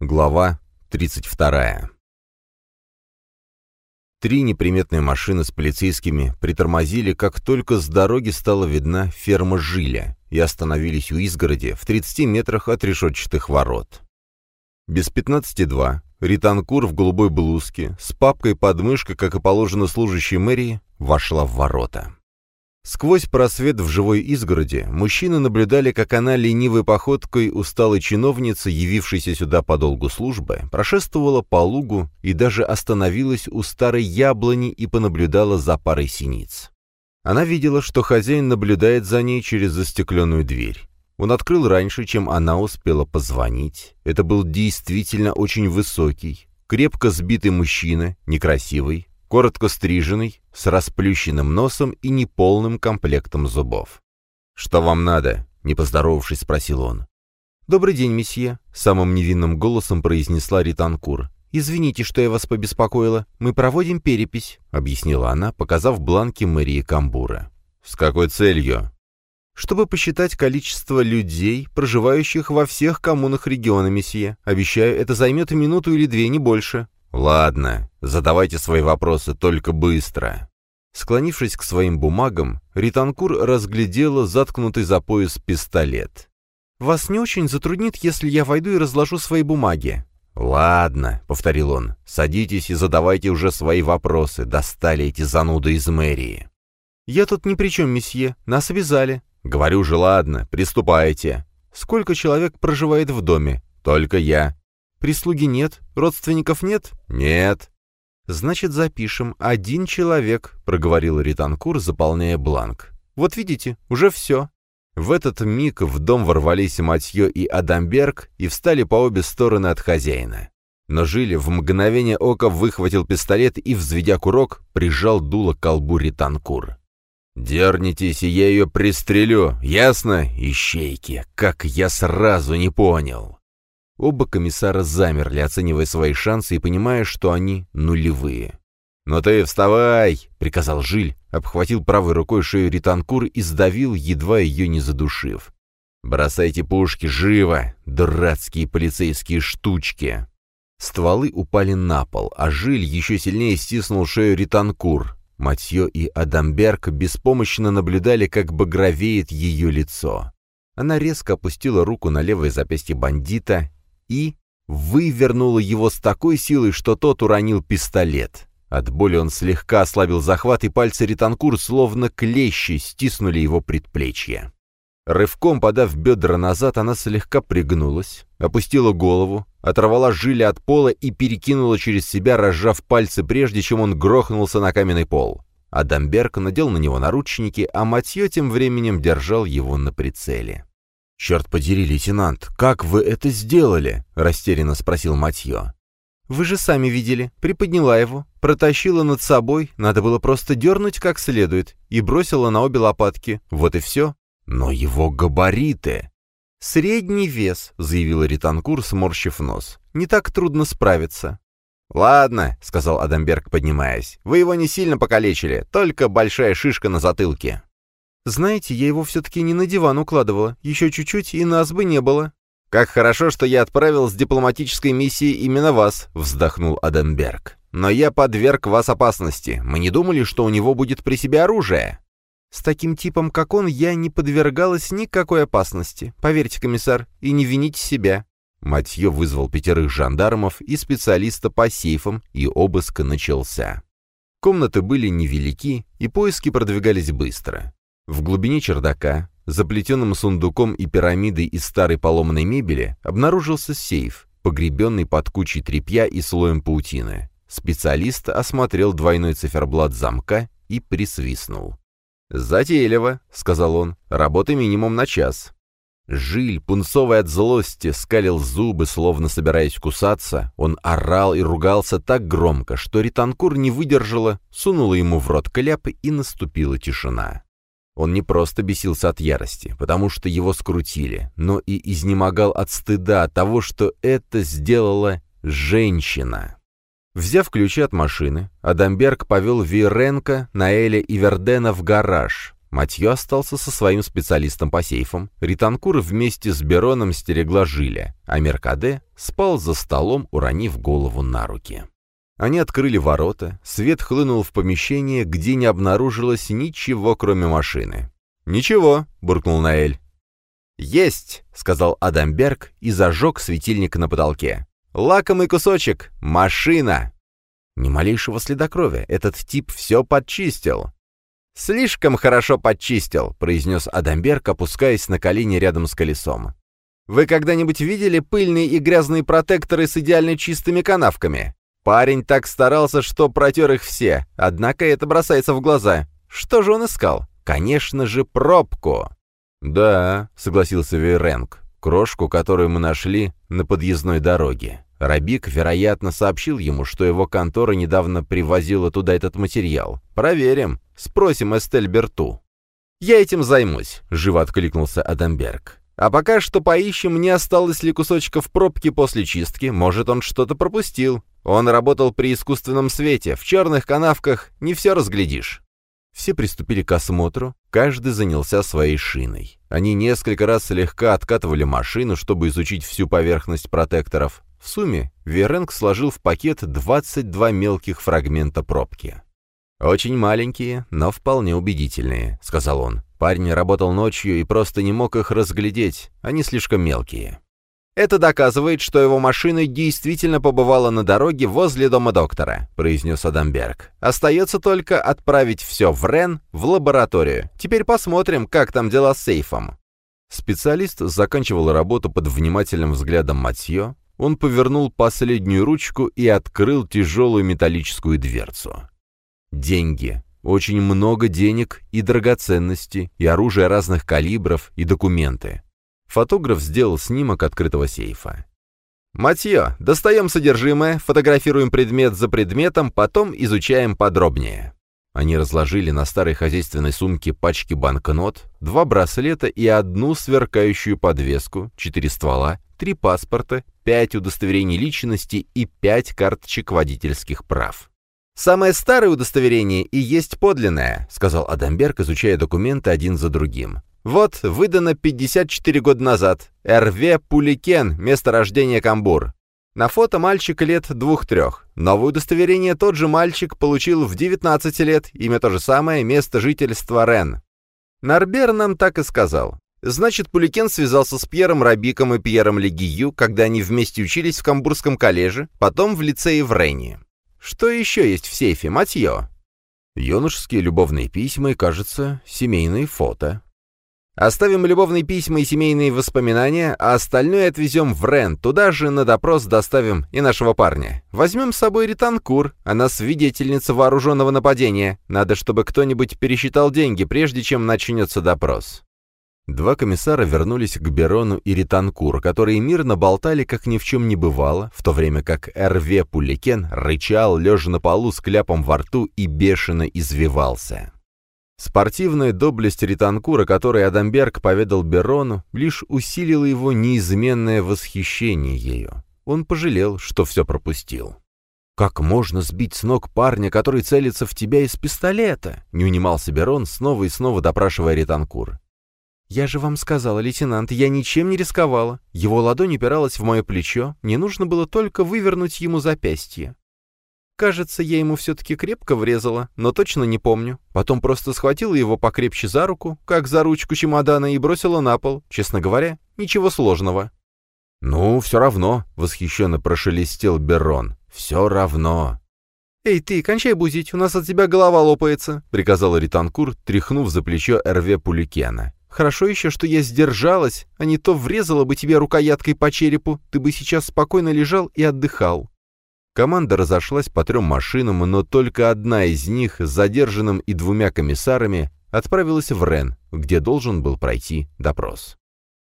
Глава 32. Три неприметные машины с полицейскими притормозили, как только с дороги стала видна ферма Жиля, и остановились у изгороди в 30 метрах от решетчатых ворот. Без 15.2 Ританкур в голубой блузке, с папкой под мышкой, как и положено служащей мэрии, вошла в ворота. Сквозь просвет в живой изгороди мужчины наблюдали, как она ленивой походкой усталой чиновницы, явившейся сюда по долгу службы, прошествовала по лугу и даже остановилась у старой яблони и понаблюдала за парой синиц. Она видела, что хозяин наблюдает за ней через застекленную дверь. Он открыл раньше, чем она успела позвонить. Это был действительно очень высокий, крепко сбитый мужчина, некрасивый, коротко стриженный, с расплющенным носом и неполным комплектом зубов. «Что вам надо?» — не поздоровавшись, спросил он. «Добрый день, месье», — самым невинным голосом произнесла Ританкур. «Извините, что я вас побеспокоила. Мы проводим перепись», — объяснила она, показав бланки мэрии Камбура. «С какой целью?» «Чтобы посчитать количество людей, проживающих во всех коммунах региона, месье. Обещаю, это займет минуту или две, не больше». «Ладно, задавайте свои вопросы, только быстро». Склонившись к своим бумагам, Ританкур разглядела заткнутый за пояс пистолет. «Вас не очень затруднит, если я войду и разложу свои бумаги?» «Ладно», — повторил он, — «садитесь и задавайте уже свои вопросы. Достали эти зануды из мэрии». «Я тут ни при чем, месье. Нас обязали». «Говорю же, ладно, приступайте». «Сколько человек проживает в доме?» «Только я». Прислуги нет? Родственников нет? Нет. Значит, запишем. Один человек, проговорил Ританкур, заполняя бланк. Вот видите, уже все. В этот миг в дом ворвались Матье и Адамберг и встали по обе стороны от хозяина. Но Жили в мгновение ока выхватил пистолет и, взведя курок, прижал дуло к колбу Ританкур. «Дернитесь, и я ее пристрелю, ясно? Ищейки, как я сразу не понял!» Оба комиссара замерли, оценивая свои шансы и понимая, что они нулевые. «Но «Ну ты вставай!» — приказал Жиль, обхватил правой рукой шею Ританкур и сдавил, едва ее не задушив. «Бросайте пушки, живо! Дурацкие полицейские штучки!» Стволы упали на пол, а Жиль еще сильнее стиснул шею Ританкур. Матье и Адамберг беспомощно наблюдали, как багровеет ее лицо. Она резко опустила руку на левое запястье бандита и вывернула его с такой силой, что тот уронил пистолет. От боли он слегка ослабил захват, и пальцы Ританкур, словно клещи, стиснули его предплечье. Рывком подав бедра назад, она слегка пригнулась, опустила голову, оторвала жиля от пола и перекинула через себя, разжав пальцы, прежде чем он грохнулся на каменный пол. Адамберг надел на него наручники, а Матье тем временем держал его на прицеле. «Черт подери, лейтенант, как вы это сделали?» — растерянно спросил Матье. «Вы же сами видели. Приподняла его, протащила над собой, надо было просто дернуть как следует, и бросила на обе лопатки. Вот и все. Но его габариты...» «Средний вес», — заявила Ританкур, сморщив нос. «Не так трудно справиться». «Ладно», — сказал Адамберг, поднимаясь, — «вы его не сильно покалечили, только большая шишка на затылке». «Знаете, я его все-таки не на диван укладывала. Еще чуть-чуть, и нас бы не было». «Как хорошо, что я отправил с дипломатической миссией именно вас», — вздохнул Аденберг. «Но я подверг вас опасности. Мы не думали, что у него будет при себе оружие». «С таким типом, как он, я не подвергалась никакой опасности. Поверьте, комиссар, и не вините себя». Матье вызвал пятерых жандармов и специалиста по сейфам, и обыск начался. Комнаты были невелики, и поиски продвигались быстро. В глубине чердака, заплетенным сундуком и пирамидой из старой поломанной мебели, обнаружился сейф, погребенный под кучей тряпья и слоем паутины. Специалист осмотрел двойной циферблат замка и присвистнул. «Затейливо», — сказал он, — «работы минимум на час». Жиль, пунцовый от злости, скалил зубы, словно собираясь кусаться. Он орал и ругался так громко, что Ританкур не выдержала, сунула ему в рот кляп, и наступила тишина. Он не просто бесился от ярости, потому что его скрутили, но и изнемогал от стыда от того, что это сделала женщина. Взяв ключи от машины, Адамберг повел Виеренко, Наэля и Вердена в гараж. Матье остался со своим специалистом по сейфам, Ританкур вместе с Бероном стерегла Жиля, а Меркаде спал за столом, уронив голову на руки. Они открыли ворота, свет хлынул в помещение, где не обнаружилось ничего, кроме машины. «Ничего», — буркнул Наэль. «Есть!» — сказал Адамберг и зажег светильник на потолке. «Лакомый кусочек! Машина!» Ни малейшего следокровия, этот тип все подчистил. «Слишком хорошо подчистил», — произнес Адамберг, опускаясь на колени рядом с колесом. «Вы когда-нибудь видели пыльные и грязные протекторы с идеально чистыми канавками? Парень так старался, что протер их все, однако это бросается в глаза. Что же он искал? Конечно же, пробку!» «Да», — согласился Вейренг, — «крошку, которую мы нашли на подъездной дороге. Рабик, вероятно, сообщил ему, что его контора недавно привозила туда этот материал. Проверим. Спросим Эстель Берту». «Я этим займусь», — живо откликнулся Адамберг. «А пока что поищем, не осталось ли кусочков пробки после чистки. Может, он что-то пропустил. Он работал при искусственном свете. В черных канавках не все разглядишь». Все приступили к осмотру, каждый занялся своей шиной. Они несколько раз слегка откатывали машину, чтобы изучить всю поверхность протекторов. В сумме Веренг сложил в пакет 22 мелких фрагмента пробки. «Очень маленькие, но вполне убедительные», — сказал он. Парень работал ночью и просто не мог их разглядеть, они слишком мелкие. «Это доказывает, что его машина действительно побывала на дороге возле дома доктора», — произнес Адамберг. «Остается только отправить все в Рен, в лабораторию. Теперь посмотрим, как там дела с сейфом». Специалист заканчивал работу под внимательным взглядом Матье. Он повернул последнюю ручку и открыл тяжелую металлическую дверцу. Деньги. Очень много денег и драгоценности, и оружие разных калибров, и документы. Фотограф сделал снимок открытого сейфа. «Матье, достаем содержимое, фотографируем предмет за предметом, потом изучаем подробнее». Они разложили на старой хозяйственной сумке пачки банкнот, два браслета и одну сверкающую подвеску, четыре ствола, три паспорта, пять удостоверений личности и пять карточек водительских прав. «Самое старое удостоверение и есть подлинное», — сказал Адамберг, изучая документы один за другим. «Вот, выдано 54 года назад. РВ Пуликен, место рождения Камбур. На фото мальчик лет двух-трех. Новое удостоверение тот же мальчик получил в 19 лет, имя то же самое, место жительства Рен. Нарбер нам так и сказал. Значит, Пуликен связался с Пьером Рабиком и Пьером Легию, когда они вместе учились в Камбурском коллеже, потом в лицее в Рене. Что еще есть в сейфе, матье? Юношеские любовные письма и, кажется, семейные фото. Оставим любовные письма и семейные воспоминания, а остальное отвезем в Рен. Туда же на допрос доставим и нашего парня. Возьмем с собой Ританкур, она свидетельница вооруженного нападения. Надо, чтобы кто-нибудь пересчитал деньги, прежде чем начнется допрос. Два комиссара вернулись к Берону и Ританкур, которые мирно болтали, как ни в чем не бывало, в то время как Эрве Пуликен рычал, лежа на полу с кляпом во рту и бешено извивался. Спортивная доблесть Ританкура, которой Адамберг поведал Берону, лишь усилила его неизменное восхищение ею. Он пожалел, что все пропустил. «Как можно сбить с ног парня, который целится в тебя из пистолета?» — не унимался Берон, снова и снова допрашивая Ританкур. «Я же вам сказала, лейтенант, я ничем не рисковала. Его ладонь упиралась в мое плечо, мне нужно было только вывернуть ему запястье. Кажется, я ему все-таки крепко врезала, но точно не помню. Потом просто схватила его покрепче за руку, как за ручку чемодана, и бросила на пол. Честно говоря, ничего сложного». «Ну, все равно», — восхищенно прошелестел Берон. «Все равно». «Эй, ты, кончай бузить, у нас от тебя голова лопается», — приказал Ританкур, тряхнув за плечо Эрве Пуликена. Хорошо еще, что я сдержалась, а не то врезала бы тебе рукояткой по черепу, ты бы сейчас спокойно лежал и отдыхал». Команда разошлась по трем машинам, но только одна из них с задержанным и двумя комиссарами отправилась в Рен, где должен был пройти допрос.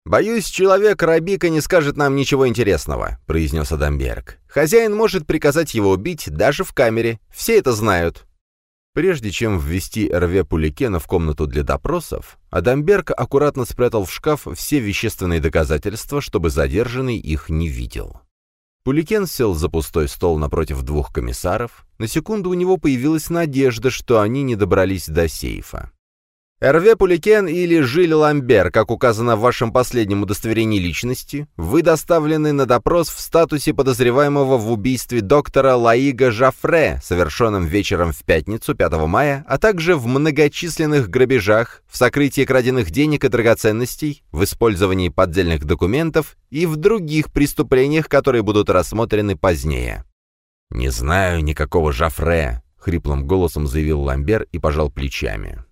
«Боюсь, человек Рабика не скажет нам ничего интересного», — произнес Адамберг. «Хозяин может приказать его убить даже в камере. Все это знают. Прежде чем ввести Эрве Пуликена в комнату для допросов, Адамберг аккуратно спрятал в шкаф все вещественные доказательства, чтобы задержанный их не видел. Пуликен сел за пустой стол напротив двух комиссаров. На секунду у него появилась надежда, что они не добрались до сейфа. Эрве Пуликен или Жиль Ламбер, как указано в вашем последнем удостоверении личности, вы доставлены на допрос в статусе подозреваемого в убийстве доктора Лаига Жафре, совершенном вечером в пятницу 5 мая, а также в многочисленных грабежах, в сокрытии краденных денег и драгоценностей, в использовании поддельных документов и в других преступлениях, которые будут рассмотрены позднее. «Не знаю никакого Жафре», — хриплым голосом заявил Ламбер и пожал плечами.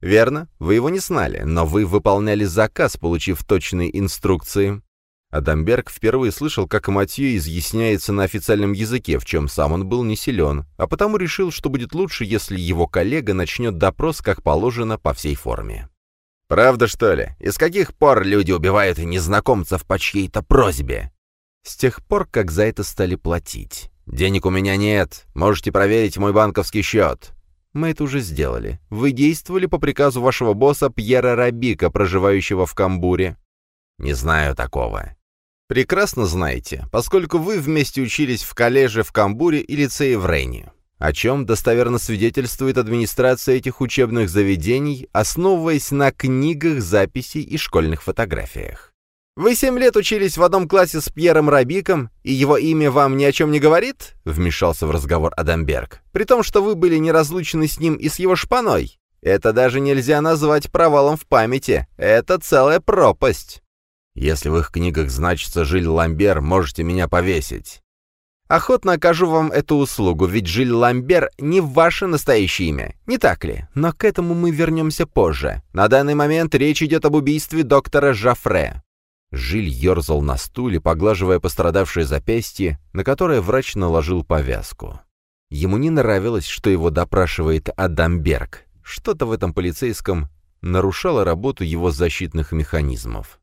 «Верно, вы его не знали, но вы выполняли заказ, получив точные инструкции». Адамберг впервые слышал, как Матье изъясняется на официальном языке, в чем сам он был не силен, а потому решил, что будет лучше, если его коллега начнет допрос, как положено, по всей форме. «Правда, что ли? И с каких пор люди убивают незнакомцев по чьей-то просьбе?» «С тех пор, как за это стали платить. Денег у меня нет. Можете проверить мой банковский счет. Мы это уже сделали. Вы действовали по приказу вашего босса Пьера Рабика, проживающего в Камбуре? Не знаю такого. Прекрасно знаете, поскольку вы вместе учились в коллеже в Камбуре и лицее в Рейне. О чем достоверно свидетельствует администрация этих учебных заведений, основываясь на книгах, записей и школьных фотографиях. «Вы семь лет учились в одном классе с Пьером Рабиком, и его имя вам ни о чем не говорит?» — вмешался в разговор Адамберг. «При том, что вы были неразлучны с ним и с его шпаной. Это даже нельзя назвать провалом в памяти. Это целая пропасть». «Если в их книгах значится Жиль Ламбер, можете меня повесить». «Охотно окажу вам эту услугу, ведь Жиль Ламбер не ваше настоящее имя, не так ли? Но к этому мы вернемся позже. На данный момент речь идет об убийстве доктора Жафре. Жиль ерзал на стуле, поглаживая пострадавшее запястье, на которое врач наложил повязку. Ему не нравилось, что его допрашивает Адамберг. Что-то в этом полицейском нарушало работу его защитных механизмов.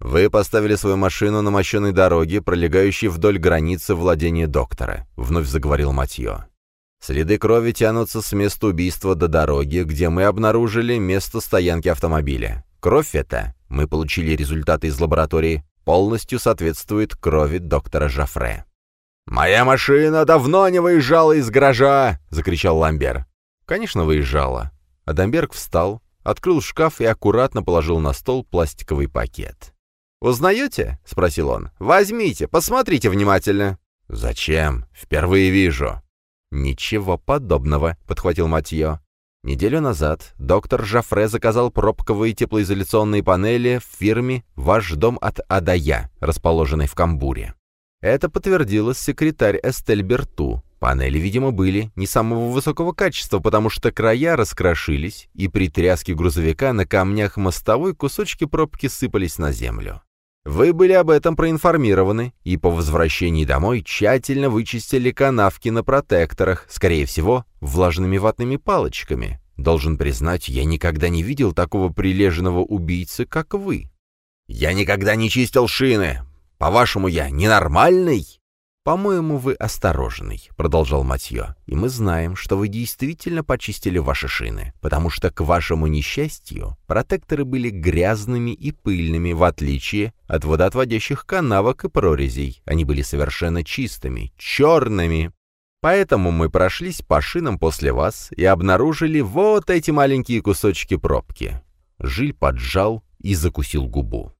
«Вы поставили свою машину на мощенной дороге, пролегающей вдоль границы владения доктора», — вновь заговорил Матье. «Следы крови тянутся с места убийства до дороги, где мы обнаружили место стоянки автомобиля. Кровь эта мы получили результаты из лаборатории, полностью соответствует крови доктора Жафре. «Моя машина давно не выезжала из гаража!» — закричал Ламбер. «Конечно, выезжала». Адамберг встал, открыл шкаф и аккуратно положил на стол пластиковый пакет. «Узнаете?» — спросил он. «Возьмите, посмотрите внимательно». «Зачем? Впервые вижу». «Ничего подобного», — подхватил Матье. Неделю назад доктор Жафре заказал пробковые теплоизоляционные панели в фирме «Ваш дом от Адая», расположенной в Камбуре. Это подтвердила секретарь Эстель Берту. Панели, видимо, были не самого высокого качества, потому что края раскрошились, и при тряске грузовика на камнях мостовой кусочки пробки сыпались на землю. Вы были об этом проинформированы, и по возвращении домой тщательно вычистили канавки на протекторах, скорее всего, влажными ватными палочками. Должен признать, я никогда не видел такого прилежного убийцы, как вы. Я никогда не чистил шины. По-вашему, я ненормальный? «По-моему, вы осторожный», — продолжал Матье, «и мы знаем, что вы действительно почистили ваши шины, потому что, к вашему несчастью, протекторы были грязными и пыльными, в отличие от водоотводящих канавок и прорезей. Они были совершенно чистыми, черными. Поэтому мы прошлись по шинам после вас и обнаружили вот эти маленькие кусочки пробки». Жиль поджал и закусил губу.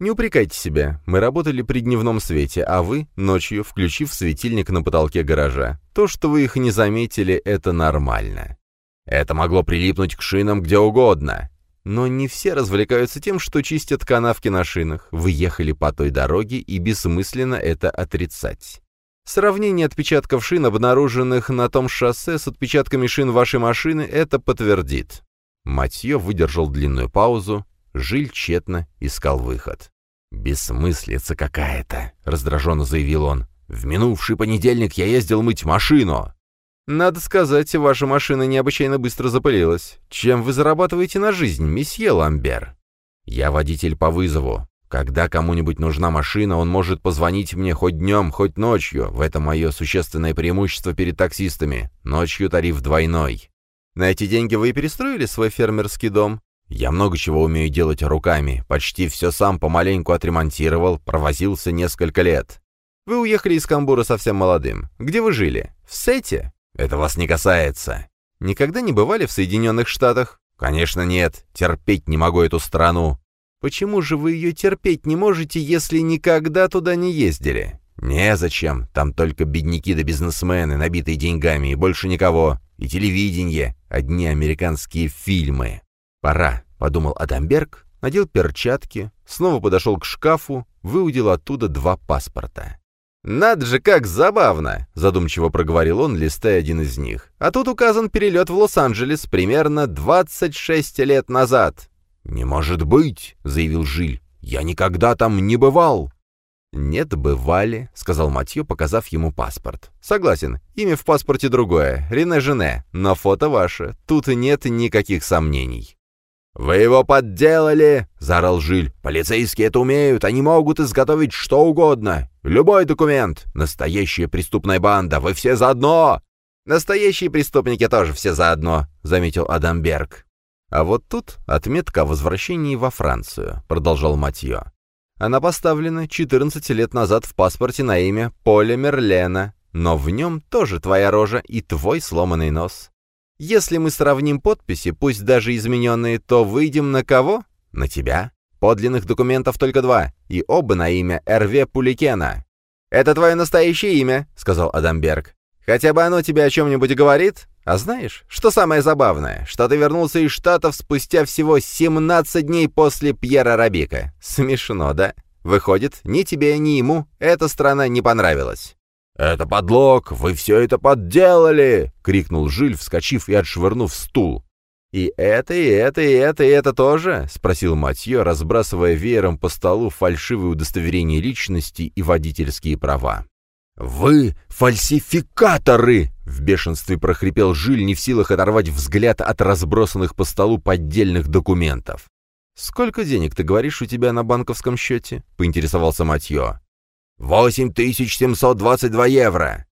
Не упрекайте себя. Мы работали при дневном свете, а вы — ночью, включив светильник на потолке гаража. То, что вы их не заметили, это нормально. Это могло прилипнуть к шинам где угодно. Но не все развлекаются тем, что чистят канавки на шинах. Вы ехали по той дороге, и бессмысленно это отрицать. Сравнение отпечатков шин, обнаруженных на том шоссе, с отпечатками шин вашей машины, это подтвердит. Матье выдержал длинную паузу, Жиль тщетно искал выход. «Бессмыслица какая-то», — раздраженно заявил он. «В минувший понедельник я ездил мыть машину». «Надо сказать, ваша машина необычайно быстро запылилась. Чем вы зарабатываете на жизнь, месье Ламбер?» «Я водитель по вызову. Когда кому-нибудь нужна машина, он может позвонить мне хоть днем, хоть ночью. В этом мое существенное преимущество перед таксистами. Ночью тариф двойной». «На эти деньги вы и перестроили свой фермерский дом?» Я много чего умею делать руками, почти все сам помаленьку отремонтировал, провозился несколько лет. Вы уехали из Камбура совсем молодым. Где вы жили? В Сете? Это вас не касается. Никогда не бывали в Соединенных Штатах? «Конечно нет. Терпеть не могу эту страну». «Почему же вы ее терпеть не можете, если никогда туда не ездили?» «Незачем. Там только бедняки да бизнесмены, набитые деньгами, и больше никого. И телевидение. Одни американские фильмы. Пора», — подумал Адамберг, надел перчатки, снова подошел к шкафу, выудил оттуда два паспорта. «Надо же, как забавно!» — задумчиво проговорил он, листая один из них. «А тут указан перелет в Лос-Анджелес примерно 26 лет назад». «Не может быть!» — заявил Жиль. «Я никогда там не бывал!» «Нет, бывали», — сказал Матье, показав ему паспорт. «Согласен, имя в паспорте другое, Рене Жене, но фото ваше, тут нет никаких сомнений». «Вы его подделали!» — заорал Жиль. «Полицейские это умеют, они могут изготовить что угодно. Любой документ. Настоящая преступная банда, вы все заодно!» «Настоящие преступники тоже все заодно», — заметил Адамберг. «А вот тут отметка о возвращении во Францию», — продолжал Матье. «Она поставлена 14 лет назад в паспорте на имя Поля Мерлена, но в нем тоже твоя рожа и твой сломанный нос. Если мы сравним подписи, пусть даже измененные, то выйдем на кого? На тебя. Подлинных документов только два, и оба на имя Эрве Пуликена. «Это твое настоящее имя», — сказал Адамберг. «Хотя бы оно тебе о чем-нибудь говорит? А знаешь, что самое забавное? Что ты вернулся из Штатов спустя всего 17 дней после Пьера Рабика. Смешно, да? Выходит, ни тебе, ни ему эта страна не понравилась». «Это подлог! Вы все это подделали!» — крикнул Жиль, вскочив и отшвырнув стул. «И это, и это, и это, и это тоже?» — спросил Матье, разбрасывая веером по столу фальшивые удостоверения личности и водительские права. «Вы фальсификаторы!» — в бешенстве прохрипел Жиль, не в силах оторвать взгляд от разбросанных по столу поддельных документов. «Сколько денег, ты говоришь, у тебя на банковском счете?» — поинтересовался Матье. «Восемь тысяч семьсот двадцать два евро!»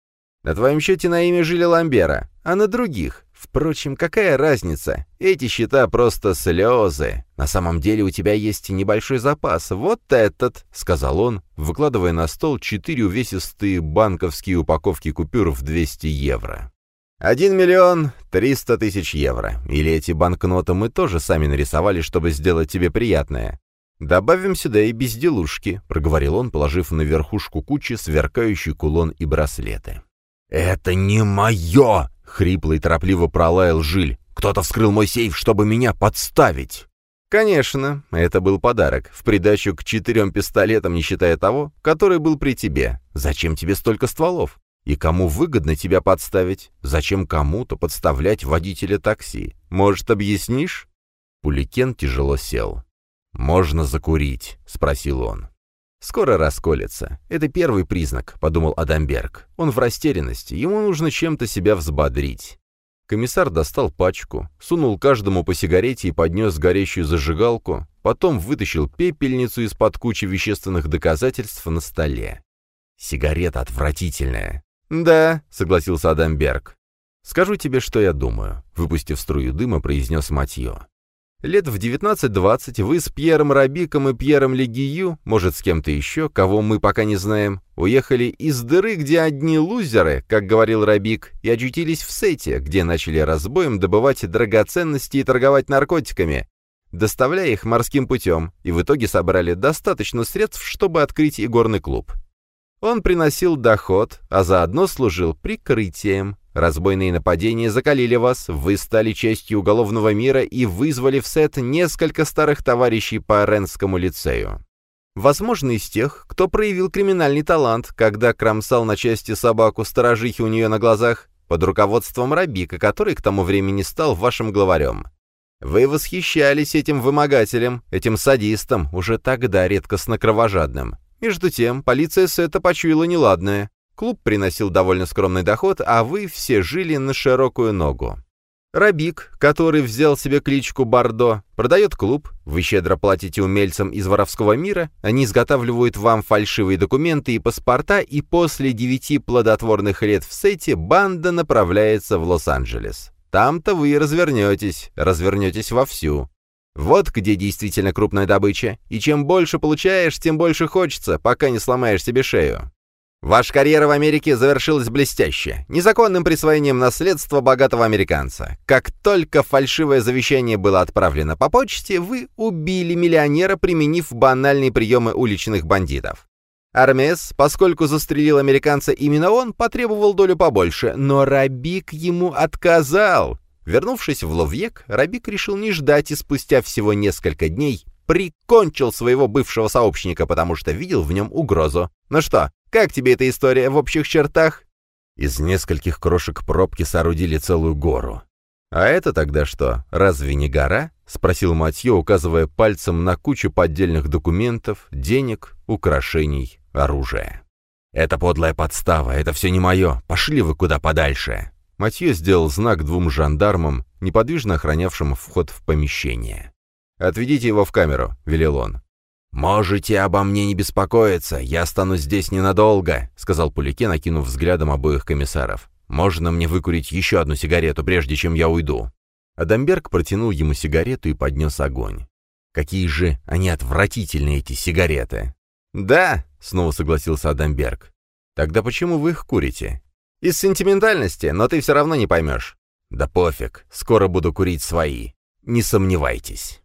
«На твоем счете на имя Жиля Ламбера, а на других? Впрочем, какая разница? Эти счета просто слезы. На самом деле у тебя есть небольшой запас. Вот этот», — сказал он, выкладывая на стол четыре увесистые банковские упаковки купюр в 200 евро. «Один миллион триста тысяч евро. Или эти банкноты мы тоже сами нарисовали, чтобы сделать тебе приятное. «Добавим сюда и безделушки», — проговорил он, положив на верхушку кучи сверкающий кулон и браслеты. «Это не мое!» — хрипло и торопливо пролаял Жиль. «Кто-то вскрыл мой сейф, чтобы меня подставить!» «Конечно, это был подарок, в придачу к четырем пистолетам, не считая того, который был при тебе. Зачем тебе столько стволов? И кому выгодно тебя подставить? Зачем кому-то подставлять водителя такси? Может, объяснишь?» Пуликен тяжело сел. «Можно закурить?» — спросил он. «Скоро расколется. Это первый признак», — подумал Адамберг. «Он в растерянности, ему нужно чем-то себя взбодрить». Комиссар достал пачку, сунул каждому по сигарете и поднес горящую зажигалку, потом вытащил пепельницу из-под кучи вещественных доказательств на столе. «Сигарета отвратительная». «Да», — согласился Адамберг. «Скажу тебе, что я думаю», — выпустив струю дыма, произнес Матье. Лет в 19-20 вы с Пьером Рабиком и Пьером Легию, может, с кем-то еще, кого мы пока не знаем, уехали из дыры, где одни лузеры, как говорил Рабик, и очутились в Сете, где начали разбоем добывать драгоценности и торговать наркотиками, доставляя их морским путем, и в итоге собрали достаточно средств, чтобы открыть игорный клуб. Он приносил доход, а заодно служил прикрытием, Разбойные нападения закалили вас, вы стали частью уголовного мира и вызвали в сет несколько старых товарищей по Ренскому лицею. Возможно, из тех, кто проявил криминальный талант, когда кромсал на части собаку сторожихи у нее на глазах, под руководством Рабика, который к тому времени стал вашим главарем. Вы восхищались этим вымогателем, этим садистом, уже тогда редкостно кровожадным. Между тем, полиция Сета почуяла неладное. Клуб приносил довольно скромный доход, а вы все жили на широкую ногу. Рабик, который взял себе кличку Бардо, продает клуб, вы щедро платите умельцам из воровского мира, они изготавливают вам фальшивые документы и паспорта, и после девяти плодотворных лет в сете банда направляется в Лос-Анджелес. Там-то вы и развернетесь, развернетесь вовсю. Вот где действительно крупная добыча, и чем больше получаешь, тем больше хочется, пока не сломаешь себе шею. Ваша карьера в Америке завершилась блестяще, незаконным присвоением наследства богатого американца. Как только фальшивое завещание было отправлено по почте, вы убили миллионера, применив банальные приемы уличных бандитов. Армес, поскольку застрелил американца именно он, потребовал долю побольше, но Рабик ему отказал. Вернувшись в Ловьек, Рабик решил не ждать и спустя всего несколько дней прикончил своего бывшего сообщника, потому что видел в нем угрозу. Ну что, как тебе эта история в общих чертах?» Из нескольких крошек пробки соорудили целую гору. «А это тогда что, разве не гора?» — спросил Матье, указывая пальцем на кучу поддельных документов, денег, украшений, оружия. «Это подлая подстава, это все не мое, пошли вы куда подальше!» Матье сделал знак двум жандармам, неподвижно охранявшим вход в помещение. «Отведите его в камеру», — велел он. «Можете обо мне не беспокоиться, я останусь здесь ненадолго», — сказал Пулике, накинув взглядом обоих комиссаров. «Можно мне выкурить еще одну сигарету, прежде чем я уйду?» Адамберг протянул ему сигарету и поднес огонь. «Какие же они отвратительные, эти сигареты!» «Да», — снова согласился Адамберг. «Тогда почему вы их курите?» «Из сентиментальности, но ты все равно не поймешь». «Да пофиг, скоро буду курить свои. Не сомневайтесь».